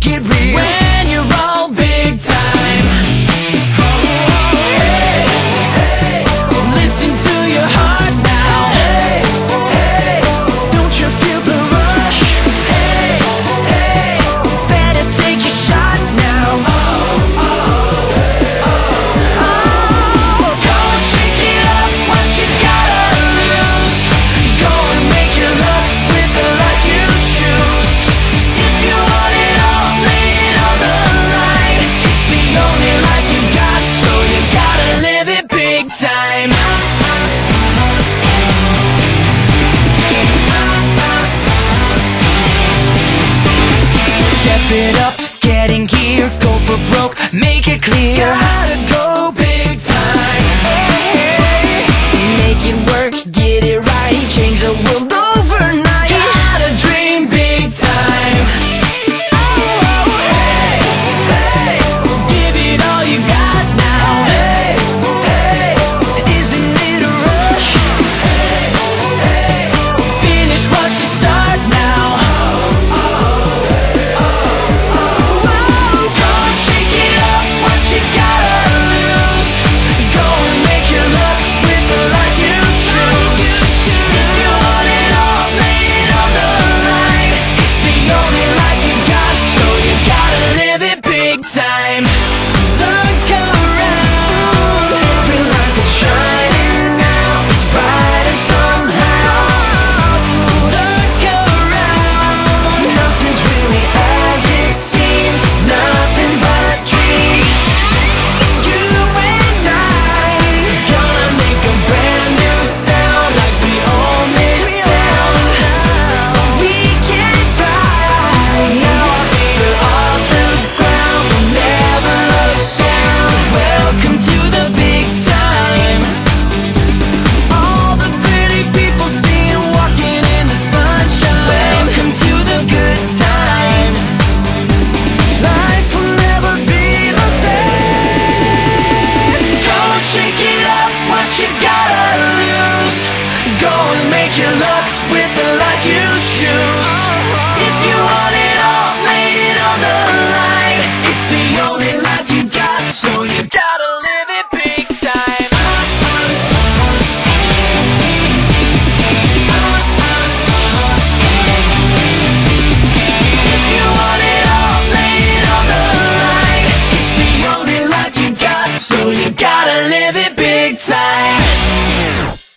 make it real. When it up, getting here Go for broke, make it clear Gotta go.